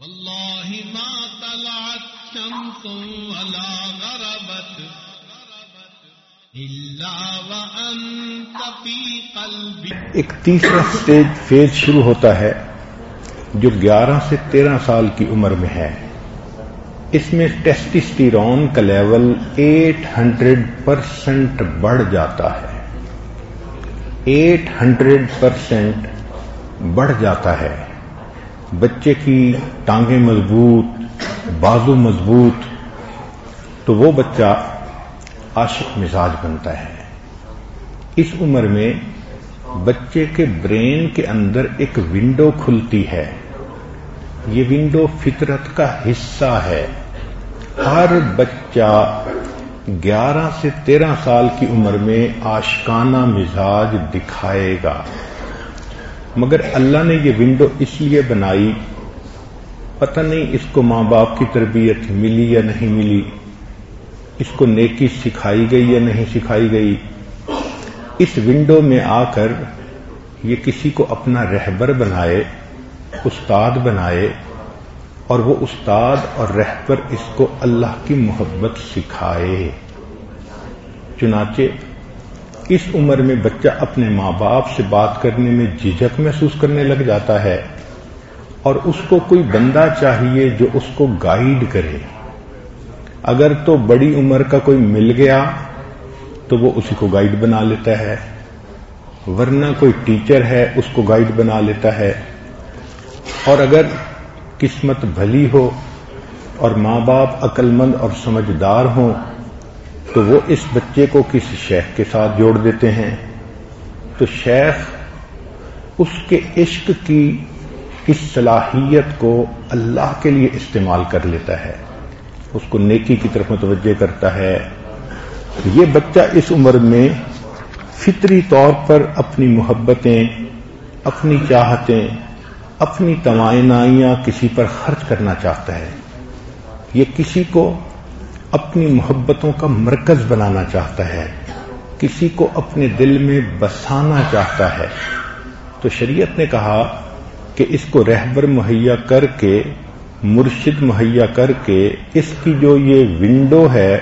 والله ما طلعت شمس ولا غربت في قلبي ایک تیسرا سٹیج فیز شروع ہوتا ہے جو گیارہ سے تیرہ سال کی عمر میں ہے۔ اس میں ٹیسٹسٹیرون کا لیول ایٹ ہنڈریڈ پرسینٹ بڑھ جاتا ہے۔ ایٹ ہنڈریڈ پرسینٹ بڑھ جاتا ہے۔ بچے کی ٹانگیں مضبوط، بازو مضبوط، تو وہ بچہ عاشق مزاج بنتا ہے۔ اس عمر میں بچے کے برین کے اندر ایک ونڈو کھلتی ہے۔ یہ ونڈو فطرت کا حصہ ہے۔ ہر بچہ گیارہ سے تیرہ سال کی عمر میں آشکانہ مزاج دکھائے گا۔ مگر اللہ نے یہ ونڈو اس لیے بنائی، پتہ نہیں اس کو ماں باپ کی تربیت ملی یا نہیں ملی، اس کو نیکی سکھائی گئی یا نہیں سکھائی گئی۔ اس ونڈو میں آ کر یہ کسی کو اپنا رہبر بنائے، استاد بنائے، اور وہ استاد اور رہبر اس کو اللہ کی محبت سکھائے۔ چنانچہ اس عمر میں بچہ اپنے ماں باپ سے بات کرنے میں جھجک محسوس کرنے لگ جاتا ہے اور اس کو کوئی بندہ چاہیے جو اس کو گائیڈ کرے۔ اگر تو بڑی عمر کا کوئی مل گیا تو وہ اسی کو گائیڈ بنا لیتا ہے، ورنہ کوئی ٹیچر ہے اس کو گائیڈ بنا لیتا ہے۔ اور اگر قسمت بھلی ہو اور ماں باپ عقل مند اور سمجھدار ہوں تو وہ اس بچے کو کسی شیخ کے ساتھ جوڑ دیتے ہیں؟ تو شیخ اس کے عشق کی اس صلاحیت کو اللہ کے لیے استعمال کر لیتا ہے۔ اس کو نیکی کی طرف متوجہ کرتا ہے۔ یہ بچہ اس عمر میں فطری طور پر اپنی محبتیں، اپنی چاہتیں، اپنی توانائیاں کسی پر خرچ کرنا چاہتا ہے۔ یہ کسی کو اپنی محبتوں کا مرکز بنانا چاہتا ہے، کسی کو اپنے دل میں بسانا چاہتا ہے۔ تو شریعت نے کہا کہ اس کو رہبر مہیا کر کے، مرشد مہیا کر کے، اس کی جو یہ ونڈو ہے،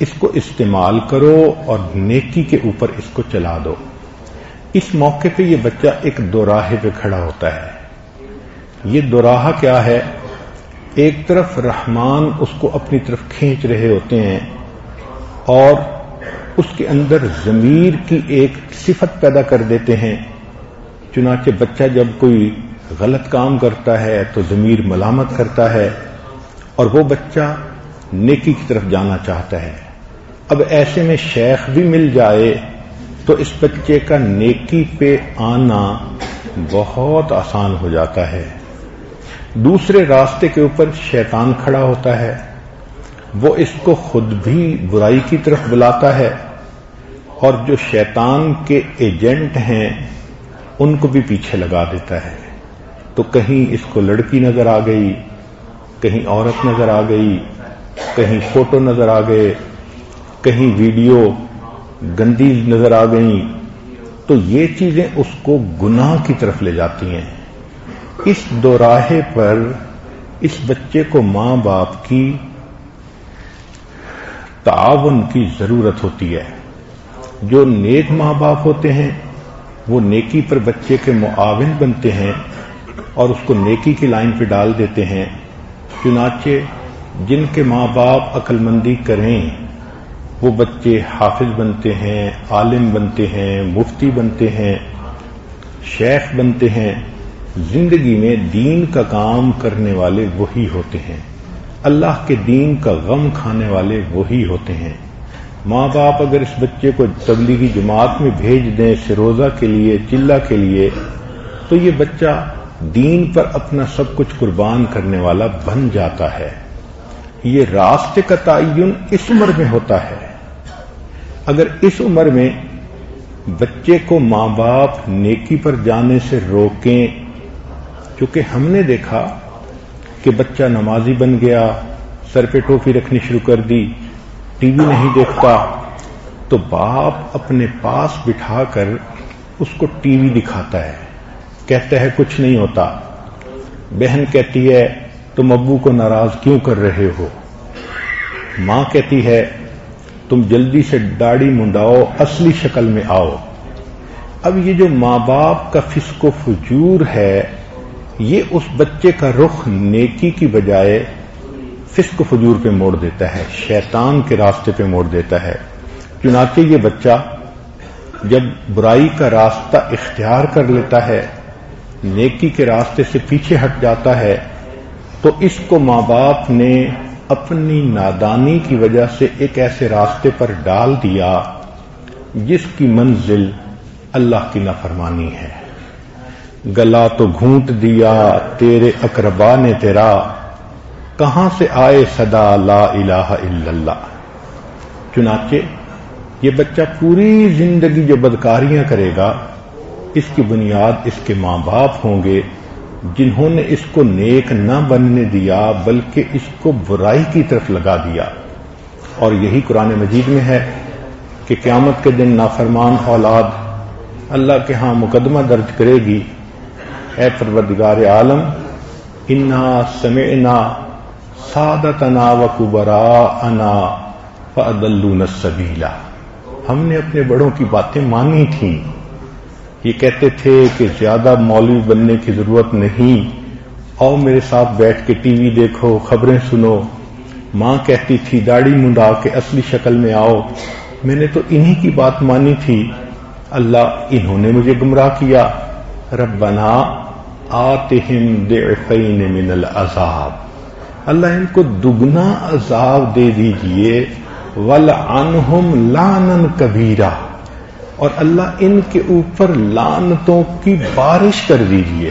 اس کو استعمال کرو اور نیکی کے اوپر اس کو چلا دو۔ اس موقع پہ یہ بچہ ایک دوراہے پہ کھڑا ہوتا ہے۔ یہ دوراہا کیا ہے؟ ایک طرف رحمان اس کو اپنی طرف کھینچ رہے ہوتے ہیں اور اس کے اندر ضمیر کی ایک صفت پیدا کر دیتے ہیں۔ چنانچہ بچہ جب کوئی غلط کام کرتا ہے تو ضمیر ملامت کرتا ہے اور وہ بچہ نیکی کی طرف جانا چاہتا ہے۔ اب ایسے میں شیخ بھی مل جائے تو اس بچے کا نیکی پہ آنا بہت آسان ہو جاتا ہے۔ دوسرے راستے کے اوپر شیطان کھڑا ہوتا ہے۔ وہ اس کو خود بھی برائی کی طرف بلاتا ہے۔ اور جو شیطان کے ایجنٹ ہیں، ان کو بھی پیچھے لگا دیتا ہے۔ تو کہیں اس کو لڑکی نظر آ گئی، کہیں عورت نظر آ گئی، کہیں فوٹو نظر آ گئے، کہیں ویڈیو گندی نظر آ گئی تو یہ چیزیں اس کو گناہ کی طرف لے جاتی ہیں۔ اس دوراہے پر اس بچے کو ماں باپ کی تعاون کی ضرورت ہوتی ہے۔ جو نیک ماں باپ ہوتے ہیں، وہ نیکی پر بچے کے معاون بنتے ہیں اور اس کو نیکی کی لائن پہ ڈال دیتے ہیں۔ چنانچہ جن کے ماں باپ عقل مندی کریں، وہ بچے حافظ بنتے ہیں، عالم بنتے ہیں، مفتی بنتے ہیں، شیخ بنتے ہیں۔ زندگی میں دین کا کام کرنے والے وہی ہوتے ہیں۔ اللہ کے دین کا غم کھانے والے وہی ہوتے ہیں۔ ماں باپ اگر اس بچے کو تبلیغی جماعت میں بھیج دیں سروزہ کے لیے، چلہ کے لیے، تو یہ بچہ دین پر اپنا سب کچھ قربان کرنے والا بن جاتا ہے۔ یہ راستے کا تعین اس عمر میں ہوتا ہے۔ اگر اس عمر میں بچے کو ماں باپ نیکی پر جانے سے روکیں چونکہ ہم نے دیکھا کہ بچہ نمازی بن گیا، سر پہ ٹوپی رکھنی شروع کر دی، ٹی وی نہیں دیکھتا، تو باپ اپنے پاس بٹھا کر اس کو ٹی وی دکھاتا ہے۔ کہتا ہے، کچھ نہیں ہوتا۔ بہن کہتی ہے، تم ابو کو ناراض کیوں کر رہے ہو؟ ماں کہتی ہے، تم جلدی سے داڑھی منڈاؤ، اصلی شکل میں آؤ۔ اب یہ جو ماں باپ کا فسق و فجور ہے یہ اس بچے کا رخ نیکی کی بجائے فسق و فجور پہ موڑ دیتا ہے، شیطان کے راستے پہ موڑ دیتا ہے۔ چنانچہ یہ بچہ جب برائی کا راستہ اختیار کر لیتا ہے، نیکی کے راستے سے پیچھے ہٹ جاتا ہے، تو اس کو ماں باپ نے اپنی نادانی کی وجہ سے ایک ایسے راستے پر ڈال دیا جس کی منزل اللہ کی نافرمانی ہے۔ گلا تو گھونٹ دیا، تیرے اقربا نے تیرا، کہاں سے آئے صدا لا الہ الا اللہ؟ چنانچہ یہ بچہ پوری زندگی جو بدکاریاں کرے گا، اس کی بنیاد اس کے ماں باپ ہوں گے، جنہوں نے اس کو نیک نہ بننے دیا، بلکہ اس کو برائی کی طرف لگا دیا۔ اور یہی قرآن مجید میں ہے کہ قیامت کے دن نافرمان اولاد اللہ کے ہاں مقدمہ درج کرے گی۔ اے پروردگار عالم، انا سمعنا سادتنا و کبرا انا فدلون السبیلا ہم نے اپنے بڑوں کی باتیں مانی تھیں۔ یہ کہتے تھے کہ زیادہ مولوی بننے کی ضرورت نہیں۔ آؤ میرے ساتھ بیٹھ کے ٹی وی دیکھو، خبریں سنو۔ ماں کہتی تھی، داڑھی منڈا کے اصلی شکل میں آؤ۔ میں نے تو انہی کی بات مانی تھی۔ اللہ انہوں نے مجھے گمراہ کیا۔ ربنا آتہم ضعفین من العذاب۔ اللہ ان کو دگنا عذاب دے دیجیے، ولعنہم لعنن کبیرہ۔ اور اللہ ان کے اوپر لانتوں کی بارش کر دیجیے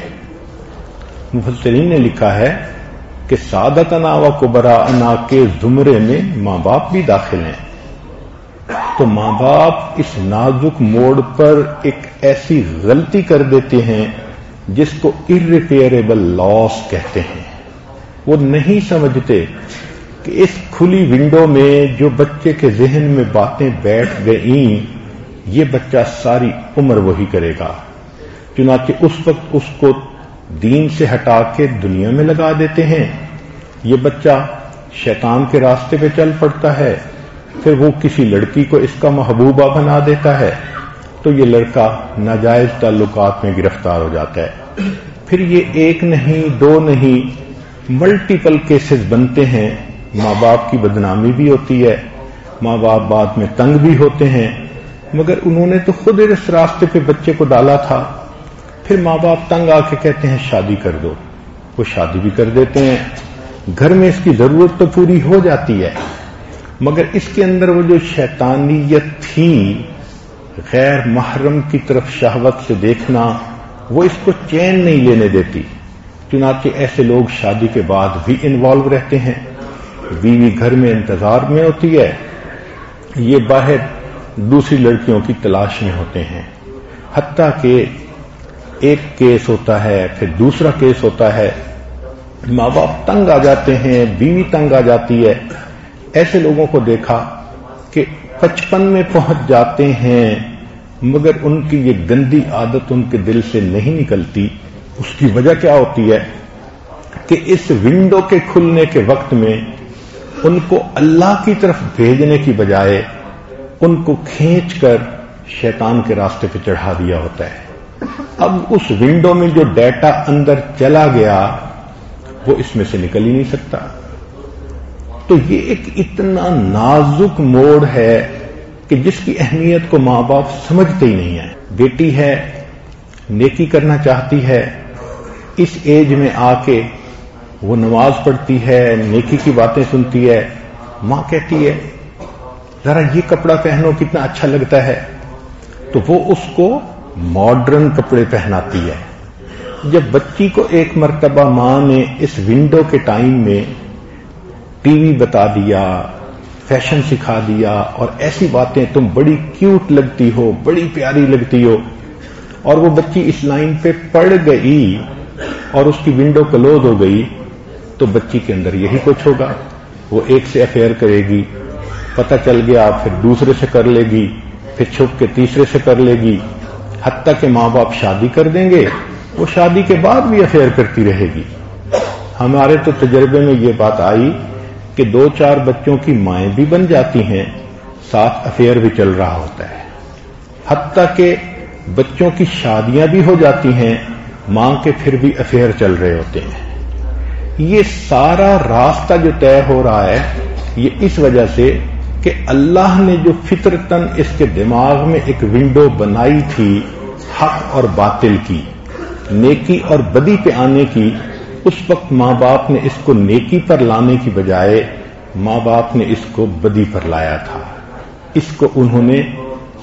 مفسرین نے لکھا ہے کہ سعادت انا و کبرا انا کے زمرے میں ماں باپ بھی داخل ہیں۔ تو ماں باپ اس نازک موڑ پر ایک ایسی غلطی کر دیتے ہیں جس کو ارریپیئربل لاس کہتے ہیں۔ وہ نہیں سمجھتے کہ اس کھلی ونڈو میں جو بچے کے ذہن میں باتیں بیٹھ گئیں، یہ بچہ ساری عمر وہی کرے گا۔ چنانچہ اس وقت اس کو دین سے ہٹا کے دنیا میں لگا دیتے ہیں۔ یہ بچہ شیطان کے راستے پہ چل پڑتا ہے۔ پھر وہ کسی لڑکی کو اس کا محبوبہ بنا دیتا ہے۔ تو یہ لڑکا ناجائز تعلقات میں گرفتار ہو جاتا ہے۔ پھر یہ ایک نہیں، دو نہیں ملٹیپل کیسز بنتے ہیں۔ ماں باپ کی بدنامی بھی ہوتی ہے۔ ماں باپ بعد میں تنگ بھی ہوتے ہیں۔ مگر انہوں نے تو خود اس راستے پہ بچے کو ڈالا تھا۔ پھر ماں باپ تنگ آ کے کہتے ہیں، شادی کر دو۔ وہ شادی بھی کر دیتے ہیں۔ گھر میں اس کی ضرورت تو پوری ہو جاتی ہے۔ مگر اس کے اندر وہ جو شیطانیت تھی غیر محرم کی طرف شہوت سے دیکھنا، وہ اس کو چین نہیں لینے دیتی۔ چنانچہ ایسے لوگ شادی کے بعد بھی انوالو رہتے ہیں۔ بیوی گھر میں انتظار میں ہوتی ہے۔ یہ باہر دوسری لڑکیوں کی تلاش میں ہوتے ہیں۔ حتیٰ کہ ایک کیس ہوتا ہے، پھر دوسرا کیس ہوتا ہے۔ ماں باپ تنگ آ جاتے ہیں، بیوی تنگ آ جاتی ہے۔ ایسے لوگوں کو دیکھا کہ پچپن میں پہنچ جاتے ہیں، مگر ان کی یہ گندی عادت ان کے دل سے نہیں نکلتی۔ اس کی وجہ کیا ہوتی ہے؟ کہ اس ونڈو کے کھلنے کے وقت میں ان کو اللہ کی طرف بھیجنے کی بجائے ان کو کھینچ کر شیطان کے راستے پہ چڑھا دیا ہوتا ہے۔ اب اس ونڈو میں جو ڈیٹا اندر چلا گیا، وہ اس میں سے نکل ہی نہیں سکتا۔ تو یہ ایک اتنا نازک موڑ ہے کہ جس کی اہمیت کو ماں باپ سمجھتے ہی نہیں ہیں۔ بیٹی ہے، نیکی کرنا چاہتی ہے، اس ایج میں آ کے وہ نماز پڑھتی ہے، نیکی کی باتیں سنتی ہے، ماں کہتی ہے، ذرا یہ کپڑا پہنو، کتنا اچھا لگتا ہے۔ تو وہ اس کو ماڈرن کپڑے پہناتی ہے۔ جب بچی کو ایک مرتبہ ماں نے اس ونڈو کے ٹائم میں ٹی وی بتا دیا، فیشن سکھا دیا، اور ایسی باتیں تم بڑی کیوٹ لگتی ہو، بڑی پیاری لگتی ہو، اور وہ بچی اس لائن پہ پڑ گئی اور اس کی ونڈو کلوز ہو گئی، تو بچی کے اندر یہی کچھ ہوگا۔ وہ ایک سے افیئر کرے گی، پتہ چل گیا، پھر دوسرے سے کر لے گی، پھر چھپ کے تیسرے سے کر لے گی، حتیٰ کہ ماں باپ شادی کر دیں گے، وہ شادی کے بعد بھی افیئر کرتی رہے گی۔ ہمارے تو تجربے میں یہ بات آئی کہ دو چار بچوں کی مائیں بھی بن جاتی ہیں، ساتھ افیئر بھی چل رہا ہوتا ہے۔ حتیٰ کہ بچوں کی شادیاں بھی ہو جاتی ہیں، ماں کے پھر بھی افیئر چل رہے ہوتے ہیں۔ یہ سارا راستہ جو طے ہو رہا ہے، یہ اس وجہ سے کہ اللہ نے جو فطرتن اس کے دماغ میں ایک ونڈو بنائی تھی، حق اور باطل کی، نیکی اور بدی پہ آنے کی اس وقت ماں باپ نے اس کو نیکی پر لانے کی بجائے ماں باپ نے اس کو بدی پر لایا تھا۔ اس کو انہوں نے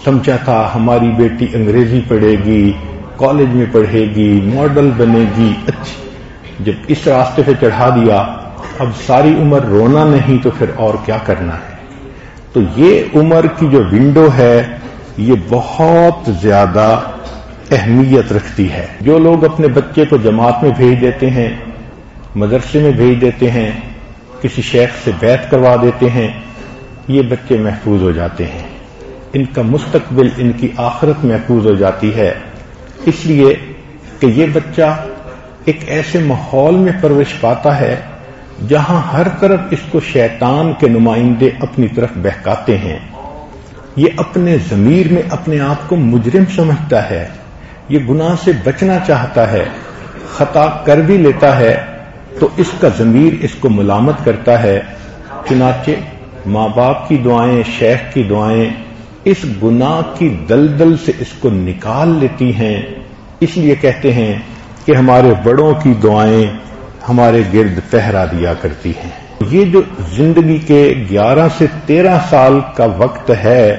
سمجھا تھا، ہماری بیٹی انگریزی پڑھے گی، کالج میں پڑھے گی، ماڈل بنے گی، اچھی۔ جب اس راستے پہ چڑھا دیا، اب ساری عمر رونا نہیں تو پھر اور کیا کرنا ہے؟ تو یہ عمر کی جو ونڈو ہے، یہ بہت زیادہ اہمیت رکھتی ہے۔ جو لوگ اپنے بچے کو جماعت میں بھیج دیتے ہیں، مدرسے میں بھیج دیتے ہیں، کسی شیخ سے بیت کروا دیتے ہیں، یہ بچے محفوظ ہو جاتے ہیں۔ ان کا مستقبل ان کی آخرت محفوظ ہو جاتی ہے۔ اس لیے کہ یہ بچہ ایک ایسے ماحول میں پرورش پاتا ہے، جہاں ہر طرف اس کو شیطان کے نمائندے اپنی طرف بہکاتے ہیں۔ یہ اپنے ضمیر میں اپنے آپ کو مجرم سمجھتا ہے۔ یہ گناہ سے بچنا چاہتا ہے، خطا کر بھی لیتا ہے، تو اس کا ضمیر اس کو ملامت کرتا ہے۔ چنانچہ ماں باپ کی دعائیں، شیخ کی دعائیں اس گناہ کی دلدل سے اس کو نکال لیتی ہیں۔ اس لیے کہتے ہیں کہ ہمارے بڑوں کی دعائیں ہمارے گرد پہرا دیا کرتی ہیں۔ یہ جو زندگی کے گیارہ سے تیرہ سال کا وقت ہے،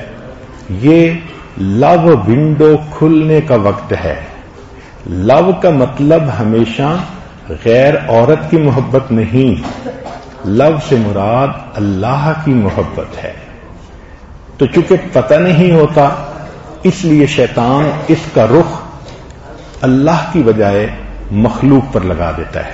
یہ لو ونڈو کھلنے کا وقت ہے۔ لو کا مطلب ہمیشہ غیر عورت کی محبت نہیں۔ لو سے مراد اللہ کی محبت ہے۔ تو چونکہ پتہ نہیں ہوتا، اس لیے شیطان اس کا رخ اللہ کی بجائے مخلوق پر لگا دیتا ہے۔